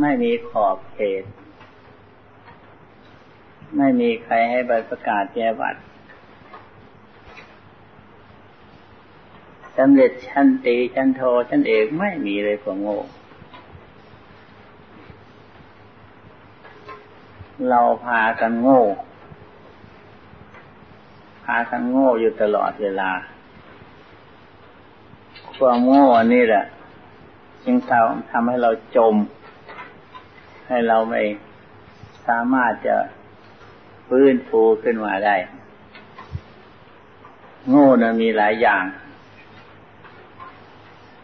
ไม่มีขอบเขต ไม่มีใครให้ใบประกาศแจบัตรสำเร็จชั้นตีชั้นโทชั้นเอกไม่มีเลยของโง่เราพากันโง่ พากันโง่อยู่ตลอดเวลา ความโง่นนี้แหละจึงทำทำให้เราจม ให้เราไม่สามารถจะฟื้นฟูขึ้นมาได้ โง่นะมีหลายอย่าง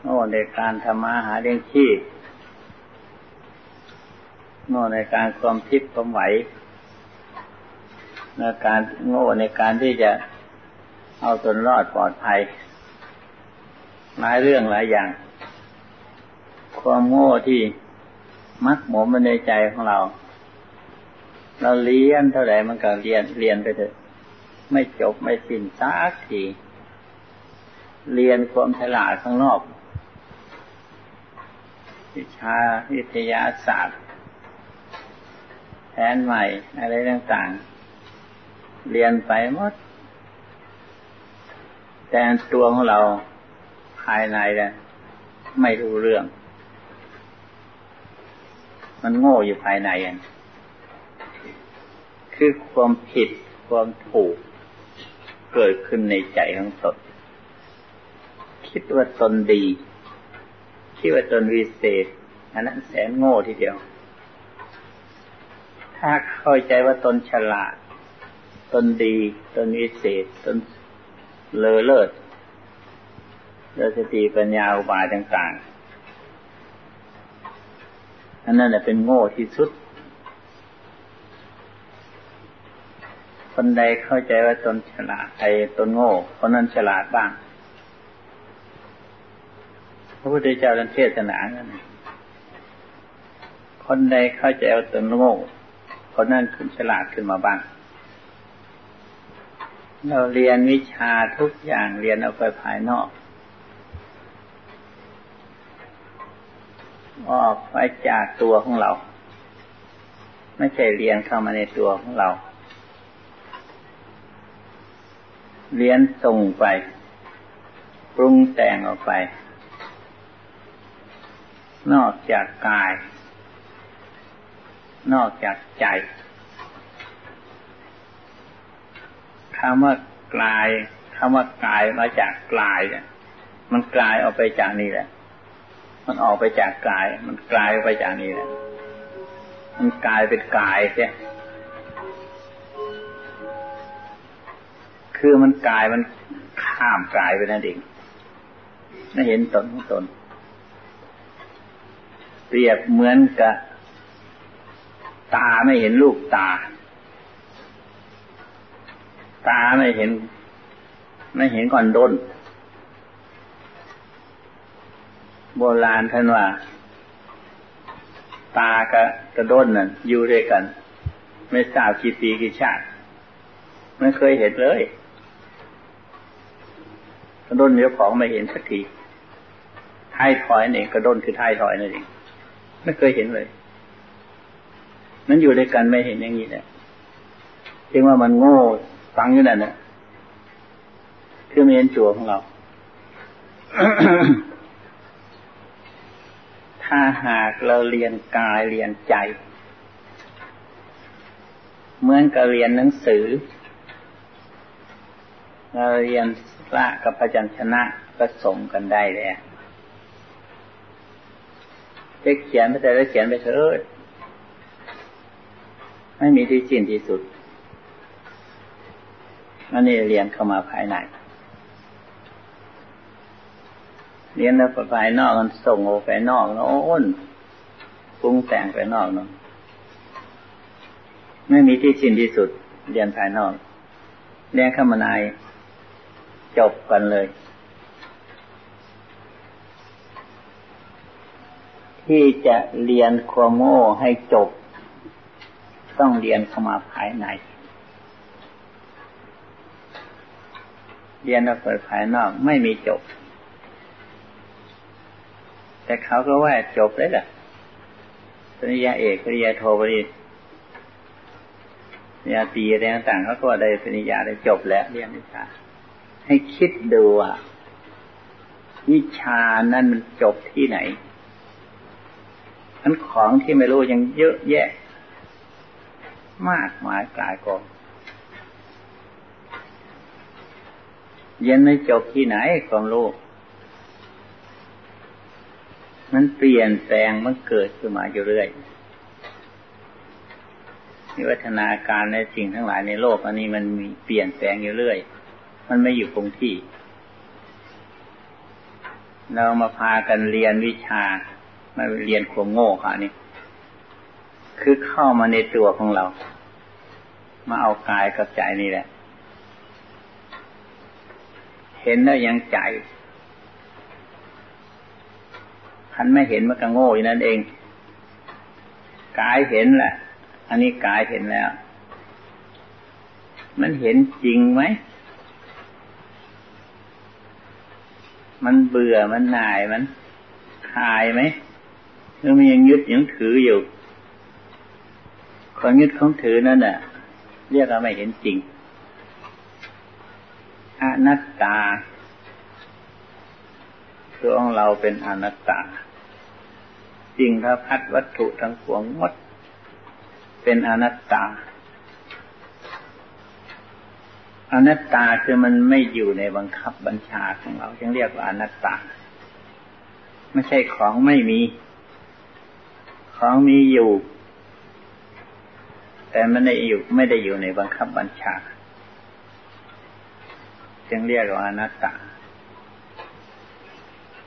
โง่ในการทำมาหาเลี้ยงชีพโง่ในการความทิพย์ความไหวในการโง่ในการที่จะเอาตนรอดปลอดภัยหลายเรื่องหลายอย่าง ความโง่ที่ มักหมมมาในใจของเรา เราเรียนเท่าไหร่มันก็เรียนเรียนไปเถอะ ไม่จบไม่สิ้นสักทีเรียนความฉลาดข้างนอกวิชาวิทยาศาสตร์ แผนใหม่อะไรต่างๆ เรียนไปหมด แต่ตัวของเราภายในเนี่ยไม่รู้เรื่อง มันโง่อยู่ภายในอะคือความผิดความถูก เกิดขึ้นในใจของตนคิดว่าตนดี คิดว่าตนวิเศษอันนั้นแสนโง่ทีเดียว ถ้าเข้าใจว่าตนฉลาด ตนดี ตนวิเศษ ตนเลอเลิศเลิศสติปัญญาอุบายต่าง ๆ อันนั้นแหละเป็นโง่ที่สุด คนใดเข้าใจว่าตนฉลาดใครตนโง่คนนั้นฉลาดบ้าง พระพุทธเจ้าท่านเทศนานั่นคนใดเข้าใจเอาตนโง่คนนั้นขึ้นฉลาดขึ้นมาบ้าง เราเรียนวิชาทุกอย่างเรียนเอาไปภายนอก ออกไปจากตัวของเรา ไม่ใช่เรียนเข้ามาในตัวของเรา เรียนส่งไป ปรุงแต่งออกไป นอกจากกาย นอกจากใจคำว่ากลายคำว่ากายมาจากกลายเนี่ยมันกลายออกไปจากนี่แหละ มันออกไปจากกาย มันกลายไปจากนี่แหละมันกลายเป็นกายใช่คือมันกายมันข้ามกายไปนั่นเองไม่เห็นตนของตน เปรียบเหมือนกับ ตาไม่เห็นลูกตา ตาไม่เห็น ไม่เห็นก่อนด้น โบราณท่านว่า ตากับกระด้นนั่นอยู่ด้วยกัน ไม่ทราบกี่ปีกี่ชาติ ไม่เคยเห็นเลยกระด้นเนื้อของไม่เห็นสักทีท้ายถอยนี่กระด้นคือท้ายถอยนั่นเองไม่เคยเห็นเลยมันอยู่ด้วยกันไม่เห็นอย่างนี้แหละจึงว่ามันโง่ฟังอยู่นั่นนะคือไม่เห็นตัวของเรา ถ้าหากเราเรียนกายเรียนใจ เหมือนกับเรียนหนังสือ เราเรียนละกับพยัญชนะผสมกันได้เลยจะเขียนไปแต่ละเขียนไปเถอะไม่มีที่สิ้นที่สุดอันนี้เรียนเข้ามาภายใน เรียนแล้วภายนอกมันส่งออกไปนอกโน้วนปรุงแต่งไปนอกเนั้นไม่มีที่สิ้นที่สุด เรียนภายนอก เรียนเข้ามาในจบกันเลย ที่จะเรียนความโง่ให้จบ ต้องเรียนเข้ามาภายใน เรียนออกไปภายนอกไม่มีจบ แต่เขาก็ว่าจบเลยแหละปริญญาเอกปริญญาโทปริญญาตีอะไรต่างๆเขาก็ได้ปริญญาได้จบแล้วเรียนวิชา ให้คิดดูว่าวิชานั้นมันจบที่ไหนนั้นของที่ไม่รู้ยังเยอะแยะ มากมายกลายกองเย็นไม่จบที่ไหนความรู้ มันเปลี่ยนแปลงมันเกิดขึ้นมาอยู่เรื่อยวิวัฒนาการในสิ่งทั้งหลายในโลกอันนี้มันมีเปลี่ยนแปลงอยู่เรื่อย มันไม่อยู่คงที่ เรามาพากันเรียนวิชา มาเรียนความโง่ค่ะนี่ คือเข้ามาในตัวของเรา มาเอากายกับใจนี่แหละ เห็นแล้วยังใจ คันไม่เห็นมันก็โง่อยู่นั่นเอง กายเห็นแหละ อันนี้กายเห็นแล้ว มันเห็นจริงไหม มันเบื่อมันหน่ายมันคลายไหมหรือมันยังยึดยังถืออยู่ความยึดของถือนั่นน่ะ เรียกว่าไม่เห็นจริงอนัตตาตัวของเราเป็นอนัตตา จริงถ้าพัดวัตถุทั้งปวงหมด เป็นอนัตตา อนัตตาคือมันไม่อยู่ในบังคับบัญชาของเราจึงเรียกว่าอนัตตา ไม่ใช่ของไม่มี ของมีอยู่ แต่มันไม่อยู่ไม่ได้อยู่ในบังคับบัญชา จึงเรียกว่าอนัตตา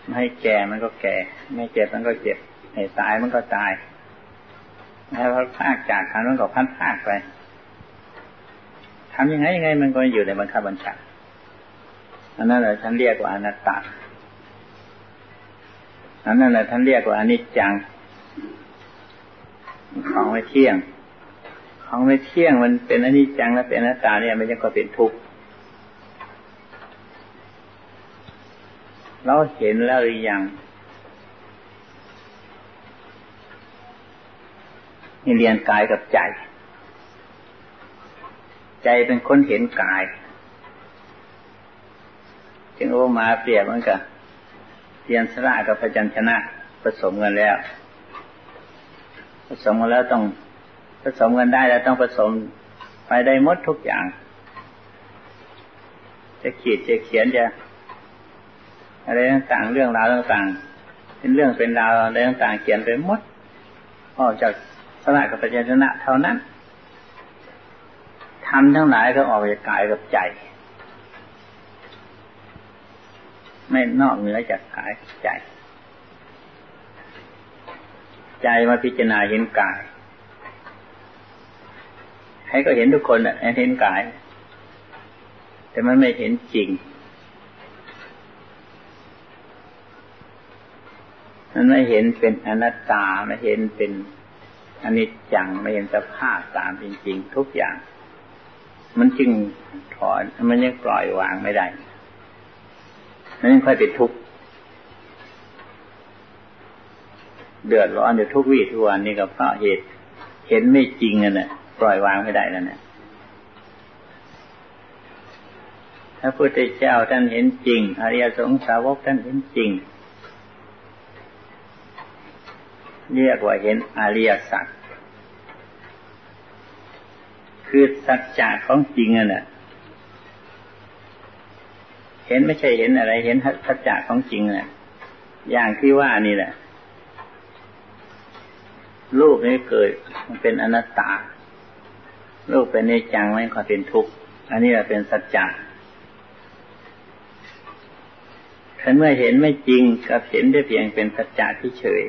ไม่ให้แก่มันก็แก่ ไม่เจ็บมันก็เจ็บ ให้ตายมันก็ตายแล้วพัดพากจากกันมันก็พัดพากไปทำยังไงยังไงมันก็อยู่ในบังคับบัญชาอันนั้นแหละฉันเรียกว่าอนัตตาอันนั้นแหละท่านเรียกว่าอนิจจัง ของไม่เที่ยง ของไม่เที่ยงมันเป็นอนิจจังและเป็นอนัตตาเนี่ยมันยังก็เป็นทุกข์เราเห็นแล้วหรือยัง นี่เรียนกายกับใจ ใจเป็นคนเห็นกาย จึงโอมาเปรียบเหมันกับเรียนสระกับพยัญชนะผสมกันแล้ว ผสมกันแล้วต้องผสมกันได้แล้วต้องผสมไปได้หมดทุกอย่าง จะขีดจะเขียนจะอะไรต่างๆเรื่องราวต่างๆเป็นเรื่องเป็นราวอะไรต่างๆเขียนไปหมดออกจาก สระกับปัญญานะเท่านั้นทำทั้งหลายก็ออกจากกายกับใจ ไม่นอกเหนือจากกายใจ ใจมาพิจารณาเห็นกาย ให้ก็เห็นทุกคนอะเห็นกาย แต่มันไม่เห็นจริง มันไม่เห็นเป็นอนัตตาไม่เห็นเป็น อันนี้จังไม่เห็นสภาพตามจริงๆทุกอย่าง มันจึงถอนมันยังปล่อยวางไม่ได้มันยังค่อยเป็นทุกข์เดือดร้อนอยู่ทุกวี่ทุกวันนี่ก็เพราะเหตุ เห็นไม่จริงอะเนี่ยปล่อยวางไม่ได้นั่นแหละพระพุทธเจ้าท่านเห็นจริงอริยสงสาวกท่านเห็นจริง เรียกว่าเห็นอริยสัจคือสัจจะของจริงอะนะเห็นไม่ใช่เห็นอะไร เห็นสัจจะของจริงน่ะ อย่างที่ว่านี่แหละรูปนี้เกิดมันเป็นอนัตตารูปเป็นในจังไม่ค่อยเป็นทุกข์อันนี้แหละเป็นสัจจะฉันเมื่อเห็นไม่จริงกับเห็นได้เพียงเป็นสัจจะที่เฉย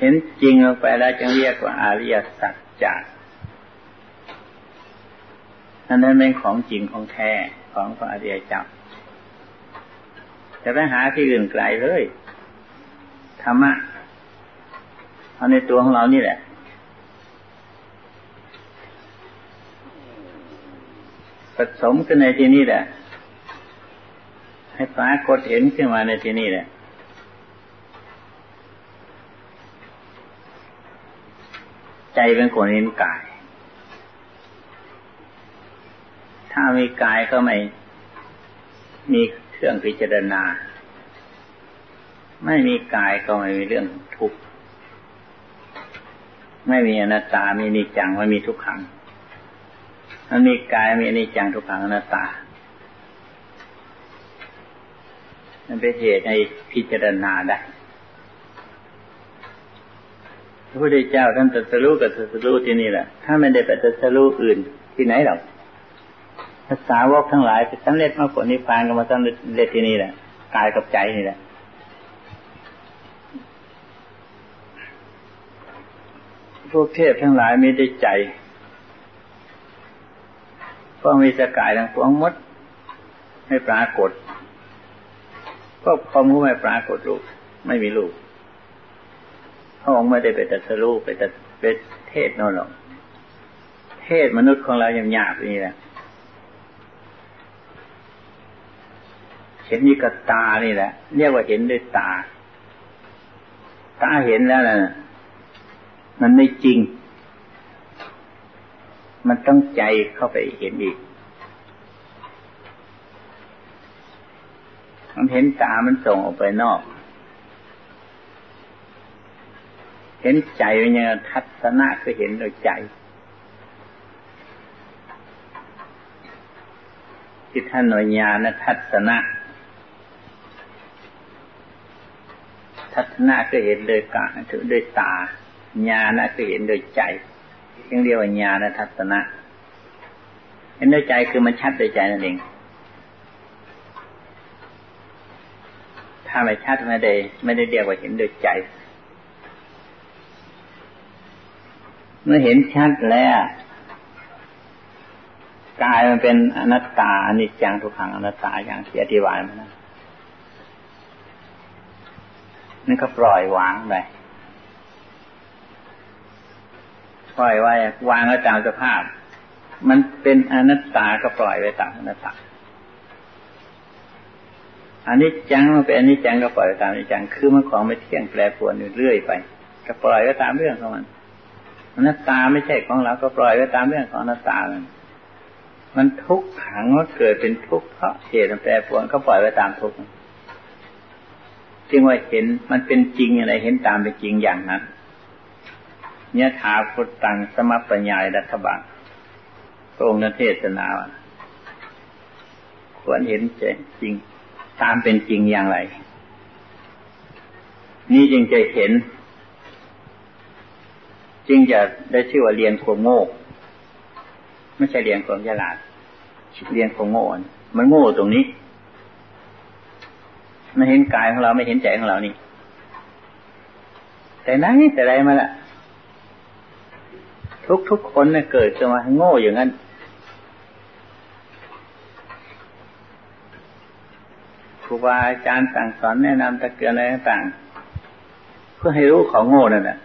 เห็นจริงลงไปแล้วจึงเรียกว่าอริยสัจจะอันนั้นเป็นของจริงของแท้ของพระอริยเจ้าจะไปหาที่อื่นไกลเลยธรรมะเอาในตัวของเรานี่แหละ ผสมกันในที่นี้แหละ ให้ปรากฏเห็นขึ้นมาในที่นี้แหละ ใจเป็นคนเห็นกาย ถ้ามีกายก็ไม่ มีเครื่องพิจารณา ไม่มีกายก็ไม่มีเรื่องทุกข์ ไม่มีอนัตตามีนิจัง ไม่มีทุกขังมันมีกายมีอนิจจังทุกขังอนัตตามันเป็นเหตุให้พิจารณาได้ พระพุทธเจ้าท่านตรัสรู้กับตรัสรู้ที่นี่แหละถ้าไม่ได้ไปตรัสรู้อื่นที่ไหนหรอกภาษาวกทั้งหลายไปสำเร็จมาผลนิพพานก็มาสำเร็จที่นี่แหละกายกับใจนี่แหละพวกเทพทั้งหลายไม่ได้ใจก็มีสกายทั้งปวงมดไม่ปรากฏก็ความรู้ไม่ปรากฏรูปไม่มีรูป พระองค์ไม่ได้ไปตัดสรูปไปตัดเป็นเทศนั่นหรอก เทศมนุษย์ของเรายังยากนี่แหละเห็นนี่กับตานี่แหละ เรียกว่าเห็นด้วยตา ตาเห็นแล้วนะมันไม่จริง มันต้องใจเข้าไปเห็นอีก มันเห็นตามันส่งออกไปนอก เห็นใจเป็นยังทัศนะคือเห็นโดยใจที่ท่านหน่วยญาณทัศนะ ทัศนะคือเห็นโดยกาถือโดยตาญาณคือเห็นโดยใจยังเรียกว่าญาณทัศนะ เห็นโดยใจคือมันชัดโดยใจนั่นเองถ้าไม่ชัดไม่ได้ไม่ได้เรียกว่าเห็นโดยใจ เมื่อเห็นชัดแล้วกายมันเป็นอนัตตาอนิจจังทุกขังอนัตตาอย่างที่อธิบายมานะนั่นก็ปล่อยวางไปปล่อยไว้วางไว้ตามสภาพ มันเป็นอนัตตาก็ปล่อยไว้ตามอนัตตาอันนี้จังมันเป็นอันนี้จังก็ปล่อยตามอันนี้จังคือมันของไม่เที่ยงแปรปรวนอยู่เรื่อยไป ก็ปล่อยก็ตามเรื่องของมัน อนัตตาไม่ใช่ของเราก็ปล่อยก็ตามเรื่องของอนัตตามันมันทุกขังว่าเกิดเป็นทุกข์เพราะเหตุแปรปรวนก็ปล่อยไว้ตามทุกข์จึงว่าเห็นมันเป็นจริงอะไรเห็นตามเป็นจริงอย่างนั้นเนี่ยถาพุทธังสมัปปัญญารัฐบาลพระองค์นั้นเทศนาควรเห็นจริง ตามเป็นจริงอย่างไร นี่จึงจะเห็น จึงจะได้ชื่อว่าเรียนความโง่ไม่ใช่เรียนความฉลาดเรียนความโง่มันโง่ตรงนี้ไม่เห็นกายของเราไม่เห็นใจของเรานี่ แต่นั้นแต่ไรมาละทุกทุกคนเนี่ยเกิดจะมาโง่อย่างนั้น ครูบาอาจารย์สั่งสอนแนะนำตะเกียนอะไรต่างๆเพื่อให้รู้ของโง่นั่นแหละ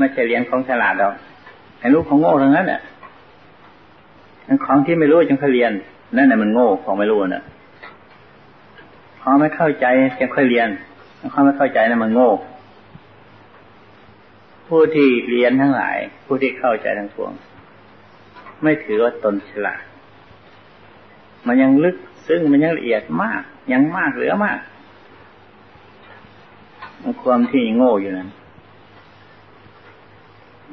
ไม่ใช่เรียนของฉลาดหรอกให้รู้ของโง่ทั้งนั้นแหละของที่ไม่รู้จึงเขาเรียน นั่นแหละมันโง่ของไม่รู้น่ะพอไม่เข้าใจจึงค่อยเรียนพอไม่เข้าใจนั่นมันโง่ ผู้ที่เรียนทั้งหลาย ผู้ที่เข้าใจทั้งปวง ไม่ถือว่าตนฉลาด มันยังลึกซึ่งมันยังละเอียดมาก ยังมากเหลือมาก ความที่โง่อยู่นั้น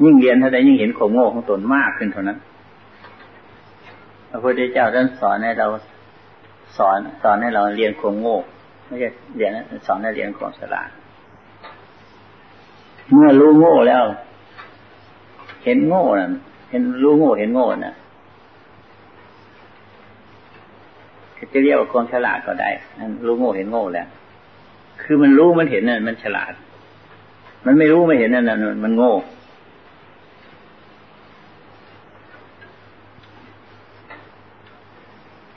ยิ่งเรียนเท่าใดยิ่งเห็นความโง่ของตนมากขึ้นเท่านั้น พระพุทธเจ้าท่านสอนให้เราสอนสอนให้เราเรียนความโง่ไม่ใช่เรียนสอนให้เรียนความฉลาด เมื่อรู้โง่แล้ว เห็นโง่น่ะเห็นรู้โง่เห็นโง่น่ะจะเรียกว่าความฉลาดก็ได้นั่นรู้โง่เห็นโง่แล้ว คือมันรู้มันเห็นนั่นมันฉลาด มันไม่รู้ไม่เห็นนั่นมันโง่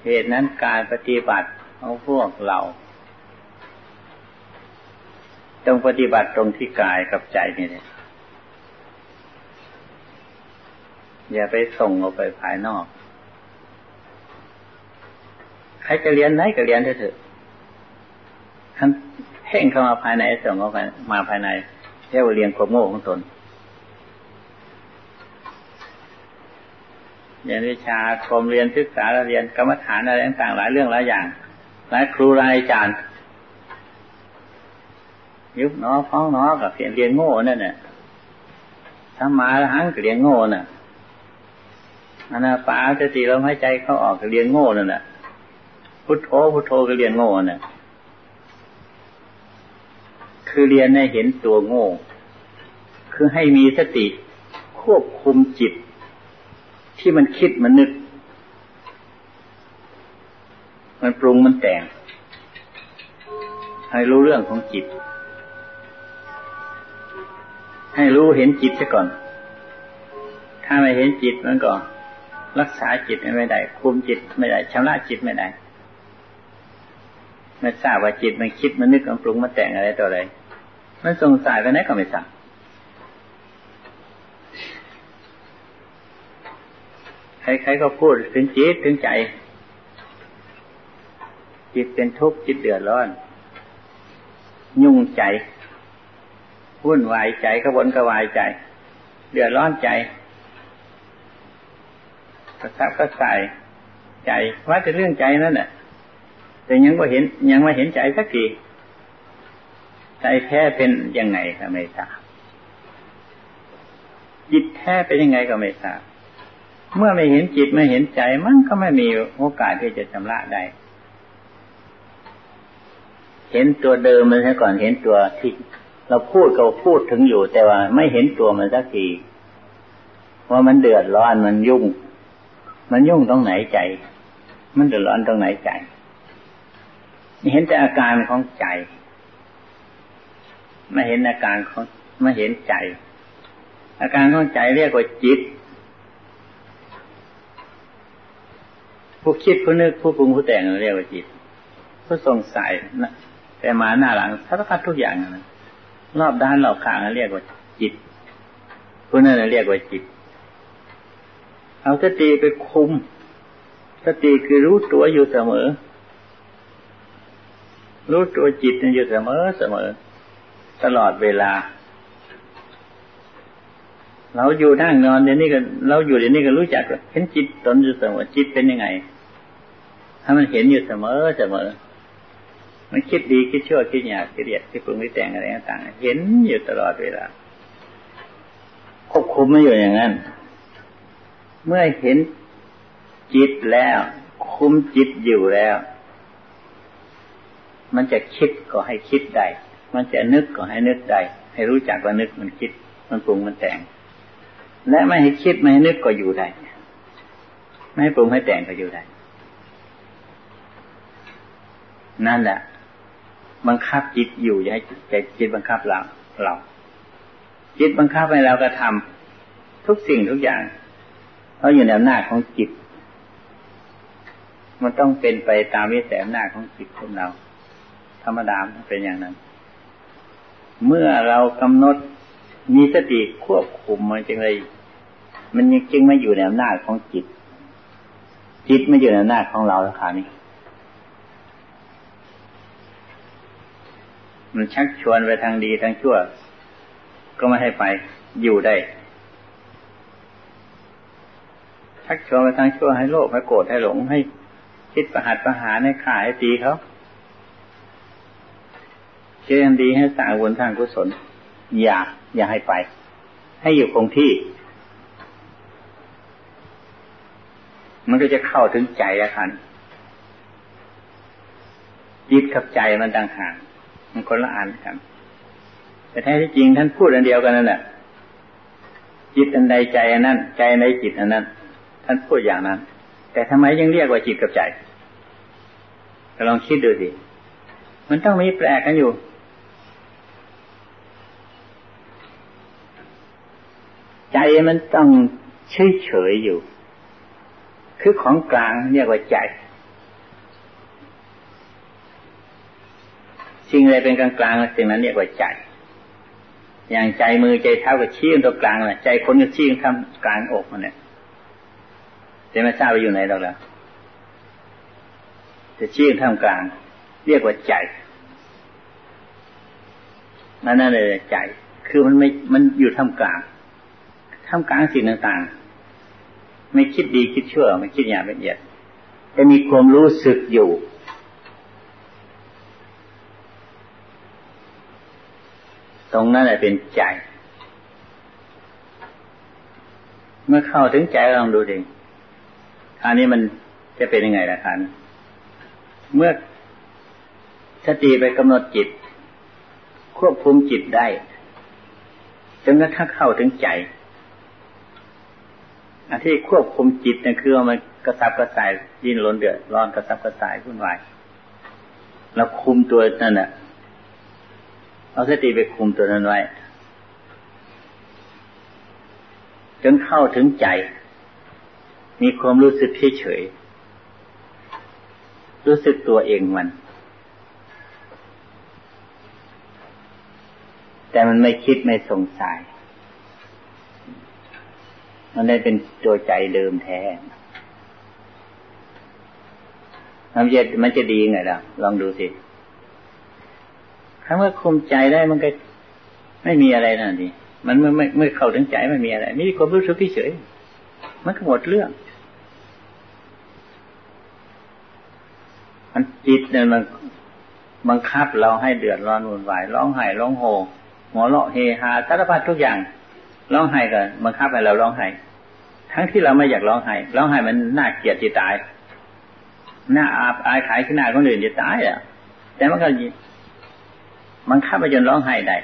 เหตุนั้นการปฏิบัติของพวกเราต้องปฏิบัติตรงที่กายกับใจนี่เลยอย่าไปส่งออกไปภายนอก ใครจะเรียนไหนก็เรียนเถอะท่านเพ่งเข้ามาภายในส่งเข้ามาภายในเรียกว่าเรียนความโง่ของตน เรียนวิชาคมเรียนศึกษาเรียนกรรมฐานอะไรต่างๆหลายเรื่องหลายอย่างหลายครูหลายอาจารย์ ยุบน้อฟ้องน้อกับเรียนเรียนโง่นั่นเนี่ยถ้ามาหังเรียนโง่น่ะอนาปาจะตีลมหายใจเข้าออกเรียนโง่นั่นแหละพุทโธพุทโธก็เรียนโง่น่ะคือเรียนให้เห็นตัวโง่ คือให้มีสติควบคุมจิต ที่มันคิดมันนึก มันปรุงมันแต่ง ให้รู้เรื่องของจิต ให้รู้เห็นจิตซะก่อน ถ้าไม่เห็นจิตมันก็รักษาจิตไม่ได้ คุมจิตไม่ได้ชำระจิตไม่ได้ไม่ทราบว่าจิตมันคิดมันนึกมันปรุงมันแต่งอะไรต่ออะไร มันสงสัยไปไหนก็ไม่ทราบ ใครๆก็พูดถึงจิตถึงใจ จิตเป็นทุกข์จิตเดือดร้อน ยุ่งใจวุ่นวายใจกระวนกระวายใจ เดือดร้อนใจกระซับกระส่ายใจว่าจะเรื่องใจนั่นแหละแต่ยังไม่เห็นยังไม่เห็นใจสักทีใจแท้เป็นยังไงก็ไม่ทราบจิตแท้เป็นยังไงก็ไม่ทราบ เมื่อไม่เห็นจิตไม่เห็นใจมันก็ไม่มีโอกาสที่จะชำระได้ เห็นตัวเดิมมันซะก่อนเห็นตัวที่เราพูดก็พูดถึงอยู่ แต่ว่าไม่เห็นตัวมันสักทีว่ามันเดือดร้อนมันยุ่ง มันยุ่งตรงไหนใจ มันเดือดร้อนตรงไหนใจเห็นแต่อาการของใจ ไม่เห็นอาการของไม่เห็นใจ อาการของใจเรียกว่าจิต ผู้คิดผู้นึกผู้ปรุงผู้แต่งเรียกว่าจิต ผู้สงสัยนะแต่มาหน้าหลังสารพัดทุกอย่างนะรอบด้านรอบข้างเรียกว่าจิตผู้นั้นเรียกว่าจิต เอาสติไปคุมสติคือรู้ตัวอยู่เสมอ รู้ตัวจิตอยู่เสมอเสมอ ตลอดเวลา เราอยู่นั่งนอนเดี๋ยวนี้ก็เราอยู่เดี๋ยวนี้ก็รู้จักเห็นจิตตนอยู่เสมอจิตเป็นยังไง ถ้ามันเห็นอยู่เสมอเสมอ มันคิดดีคิดชั่วคิดหยาบคิดเดียดคิดปรุงคิดแต่งอะไรต่างๆเห็นอยู่ตลอดเวลาควบคุมไม่อยู่อย่างนั้น เมื่อเห็นจิตแล้ว คุมจิตอยู่แล้ว มันจะคิดก็ให้คิดได้ มันจะนึกก็ให้นึกได้ ให้รู้จักว่านึกมันคิด มันปรุงมันแต่ง และไม่ให้คิดไม่ให้นึกก็อยู่ได้ ไม่ให้ปรุงให้แต่งก็อยู่ได้ นั่นแหละ บังคับจิตอยู่อย่าให้ใจจิตบังคับเราเรา จิตบังคับให้เรากระทาทุกสิ่งทุกอย่างเพราะอยู่ในอำนาจของจิต มันต้องเป็นไปตามวิสัยอำนาจของจิตของเรา ธรรมดาเป็นอย่างนั้น เมื่อเรากำหนด มีสติควบคุมมันจึงเลยมันจึงไม่อยู่ในอำนาจของจิต จิตไม่อยู่ในอำนาจของเราแล้วค่ะนี่มันชักชวนไปทางดีทางชั่ว ก็ไม่ให้ไป อยู่ได้ ชักชวนไปทางชั่วให้โลภให้โกรธให้หลงให้คิดประหัตประหารให้ข่าให้ตีเขาเชื่อดีให้สร้างบุญสร้างกุศล อย่า อย่าให้ไป ให้อยู่คงที่ มันก็จะเข้าถึงใจแล้วคันจิตกับใจมันต่างหากมันคนละอันกัน แต่แท้ที่จริงท่านพูดอันเดียวกันนั่นแหละจิตอันใดใจอันนั้น ใจในจิตอันนั้น ท่านพูดอย่างนั้น แต่ทำไมยังเรียกว่าจิตกับใจก็ลองคิดดูสิมันต้องมีแปลกกันอยู่ ใจ มันต้องเฉยเฉยอยู่ คือของกลางเรียกว่าใจ สิ่งอะไรเป็นกลางกลางสิ่งนั้นเรียกว่าใจ อย่างใจมือใจเท้าก็ชี้ตรงกลางเลยใจคนก็ชี้ทำกลางอกมันเนี่ยจะไม่ทราบไปอยู่ไหนหรอกแล้วจะชี้ทำกลาง เรียกว่าใจนั่นนั่นเลยใจ คือมันไม่มันอยู่ท่ามกลาง ท่ามกลางสิ่งต่างๆ ไม่คิดดีคิดชั่วไม่คิดอย่างละเอียดจะมีความรู้สึกอยู่ ตรงนั้นแหละเป็นใจ เมื่อเข้าถึงใจลองดูดิอันนี้มันจะเป็นยังไงล่ะคันเมื่อสติไปกำหนดจิต ควบคุมจิตได้จนกระทั่งเข้าถึงใจ อันที่ควบคุมจิตเนี่ยคือมันกระสับกระส่ายยินล้นเดือดร้อนกระสับกระส่ายวุ่นวายเราคุมตัวนั่นน่ะเอาสติไปคุมตัวนั้นไว้จนเข้าถึงใจ มีความรู้สึกเฉยรู้สึกตัวเองมัน แต่มันไม่คิดไม่สงสัย มันได้เป็นตัวใจเดิมแท้มันจะมันจะดีไงล่ะ ลองดูสิถ้าเมื่อคุมใจได้มันก็ไม่มีอะไรนั่นดิมันเมื่อไม่เมื่อเข้าถึงใจไม่มีอะไรมีความรู้สึกเฉยมันก็หมดเรื่อง มันจิตเนี่ยมันบังคับเราให้เดือดร้อนวุ่นวายร้องไห้ร้องโหหัวเราะเฮฮาสารพัดทุกอย่าง ร้องไห้กันบังคับให้เราร้องไห้ทั้งที่เราไม่อยากร้องไห้ร้องไห้มันน่าเกลียดที่ตายหน้าอาบอายขายขึ้หน้าคนอื่นจะตายอะ แต่มันก็มันขับไปจนร้องไห้ได้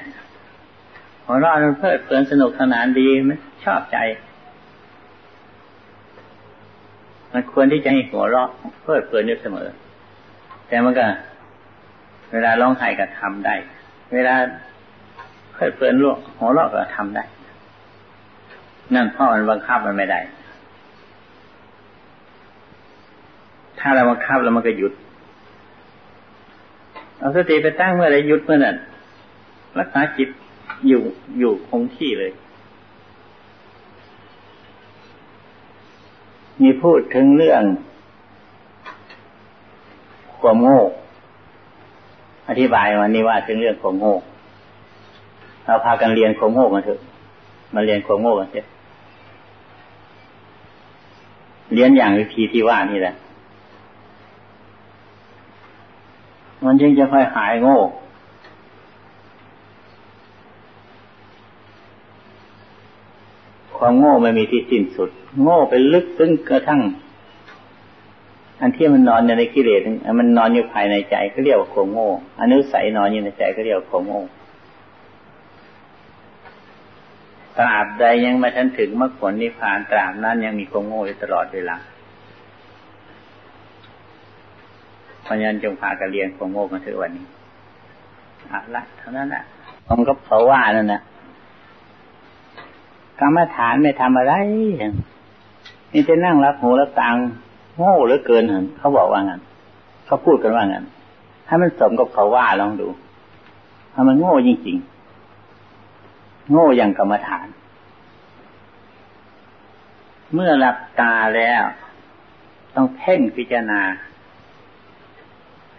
หัวเราะเพลิดเพลินสนุกสนานดีมันชอบใจมันควรที่จะให้หัวเราะเพลิดเพลินอยู่เสมอ แต่มันก็ เวลาร้องไห้ก็ทำได้ เวลาเพลิดเพลินหัวเราะก็ทำได้ นั่นเพราะมันบังคับมันไม่ได้ ถ้าเราบังคับแล้วมันก็หยุด เอาสติไปตั้งเมื่อไรหยุดเมื่อนั้นรักษาจิตอยู่อยู่คงที่เลย มีพูดถึงเรื่องความโง่ อธิบายวันนี้ว่าถึงเรื่องความโง่ เราพากันเรียนความโง่กันเถอะ มาเรียนความโง่กันเถอะ เรียนอย่างวิธีที่ว่านี่แหละ มันจึงจะค่อยหายโง่ความโง่ไม่มีที่สิ้นสุด โง่ไปลึกซึ้งกระทั่ง อันที่มันนอนอยู่ในกิเลสมันนอนอยู่ภายในใจก็เรียกว่าความโง่อนนุสัยนอนอยู่ในใจก็เรียกว่าความโง่ ตราบใดยังไม่ทันถึงมรรคผลนิพพานตราบนั้นยังมีความโง่อยู่ตลอดเวลาพราะฉะนั้นจงพากันเรียนความโง่กันเถอะวันนี้อะละเท่านั้นแหละผมก็เขาว่านั่นนะกรรมฐานไม่ทำอะไรนี่จะนั่งรับหูรับตังโง่เหลือเกินเหรอเขาบอกว่างั้นเขาพูดกันว่างั้นถ้ามันสมกับเขาว่าลองดูถ้ามันโง่จริงๆ โง่อย่างกรรมฐาน เมื่อหลับตาแล้ว ต้องเพ่งพิจารณา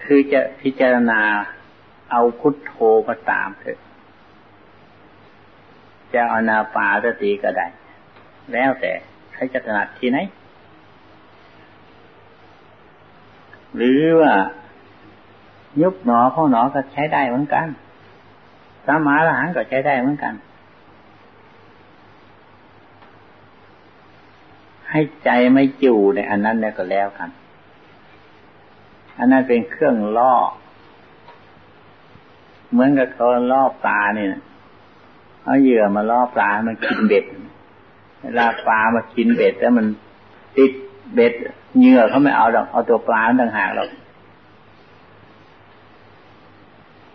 คือจะพิจารณาเอาพุทโธก็ตามเถอะจะเอานาปาสติก็ได้ แล้วแต่ใครจะถนัดที่ไหน หรือว่ายุบหนอข้อหนอก็ใช้ได้เหมือนกัน สามาละหังก็ใช้ได้เหมือนกัน ให้ใจไม่จู่ในอันนั้นเนี่ยก็แล้วกัน อันนั้นเป็นเครื่องล่อ เหมือนกับเขาล่อปลาเนี่ยเอาเหยื่อมาล่อปลามันกินเบ็ด เวลาปลามากินเบ็ดแล้วมันติดเบ็ดเหยื่อเขาไม่เอาดอกเอาตัวปลาต่างหากหรอก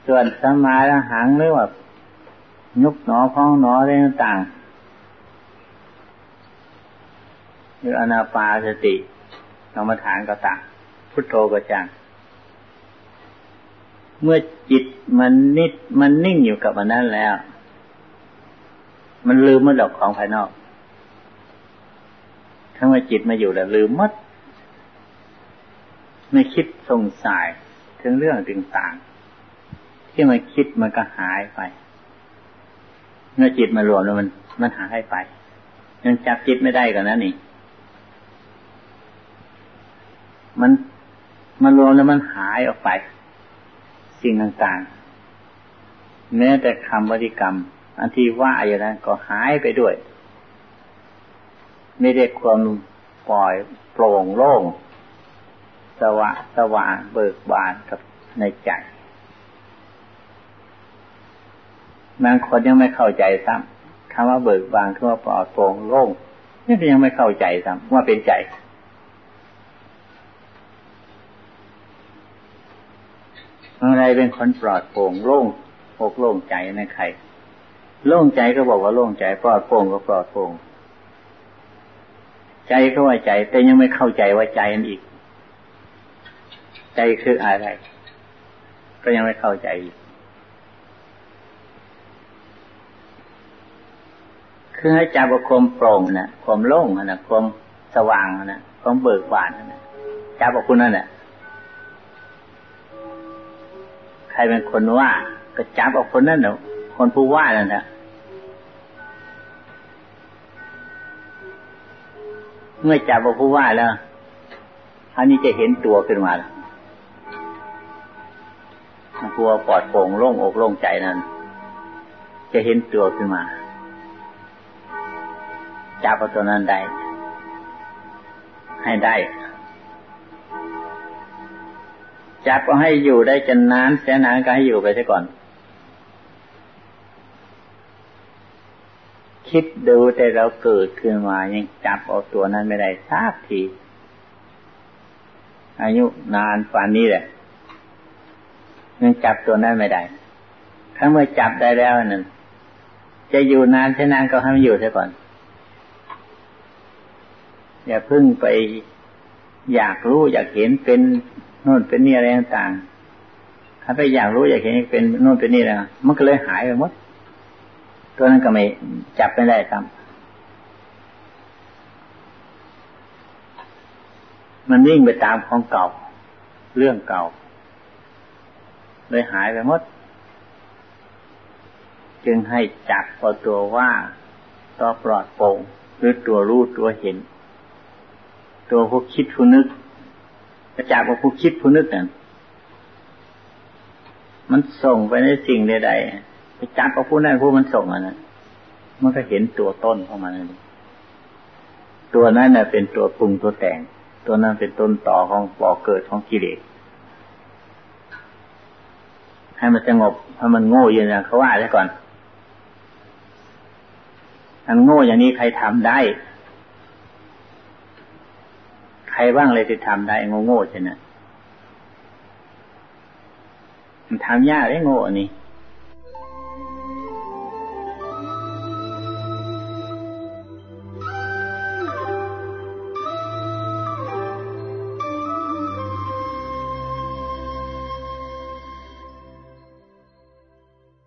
ส่วนสมาธิหางหรือว่ายุบหนอพองหนออะไรต่าง หรืออนาปาสติกรรมฐานก็ต่างพุทโธก็จังเมื่อจิตมันนิดมันนิ่งอยู่กับมันนั้นแล้ว มันลืมมันดอกของภายนอกถ้าเมื่อจิตมาอยู่แล้วลืมมัดไม่คิดสงสัยถึงเรื่องต่างๆที่มันคิดมันก็หายไป เมื่อจิตมารวมแล้วมันมันหายไป ยังจับจิตไม่ได้กันนะนี่ มันรวมแล้วมันหายออกไป สิ่งต่างๆแม้แต่คำบริกรรม อันที่ว่าอย่างนั้นก็หายไปด้วย ไม่ได้ความปล่อยโปร่งโล่งสว่างสว่างเบิกบานกับในใจบางคนยังไม่เข้าใจซ้ำคำว่าเบิกบานคำว่าปลอดโปร่งโล่งนี่ก็ยังไม่เข้าใจซ้ำว่าเป็นใจ อะไรเป็นคนปลอดโปร่งโล่งอกโล่งใจในใครโล่งใจก็บอกว่าโล่งใจปลอดโปร่งก็ปลอดโปร่งใจก็ว่าใจ แต่ยังไม่เข้าใจว่าใจนั่นอีก ใจคืออะไร ก็ยังไม่เข้าใจอีกคือให้จับความโปร่งนะความโล่งนะความสว่างนะความเบิกบานนะจับคุณนั่นแหละ ใครเป็นคนว่าก็จับเอาคนนั้นเนาะคนผู้ว่านั่นแหละเมื่อจับเอาผู้ว่าแล้วอันนี้จะเห็นตัวขึ้นมาแล้วตัวปลอดโปร่งโล่งอกโล่งใจนั้น จะเห็นตัวขึ้นมา จับเอาตัวนั้นได้ ให้ได้ จับก็ให้อยู่ได้จนนานแสนนานก็ให้อยู่ไปซะก่อน คิดดูแต่เราเกิดขึ้นมายังจับเอาตัวนั้นไม่ได้สักทีอายุนานฝันนี้แหละยังจับตัวนั้นไม่ได้ถ้าเมื่อจับได้แล้วนั่นจะอยู่นานแค่นานก็ให้มันอยู่ซะก่อน อย่าพึ่งไปอยากรู้อยากเห็นเป็น โน่นเป็นนี่อะไรต่างๆถ้าไปอยากรู้อยากเห็นเป็นโน่นเป็นนี่แล้วมันก็เลยหายไปหมด ตัวนั้นก็ไม่จับไม่ได้ครับมันวิ่งไปตามของเก่า เรื่องเก่า เลยหายไปหมด จึงให้จับเอตัวว่าตัวปลอดโปร่งหรือตัวรู้ตัวเห็น ตัวผู้คิดผู้นึก กระจากว่าผู้คิดผู้นึกนั่นมันส่งไปในสิ่งใดๆไปจับกับผู้นั้นผู้มันส่งอะนะมันก็เห็นตัวต้นของมันเลยตัวนั้นน่ะเป็นตัวปรุงตัวแต่ง ตัวนั้นเป็นต้นต่อของบ่อเกิดของกิเลสให้มันสงบให้มันโง่อย่างเขาว่าได้ก่อนอันโง่อย่างนี้ใครทำได้ ใครบ้างเลยที่ทำได้โง่ๆใช่ไหมมันทำยากได้โง่นี่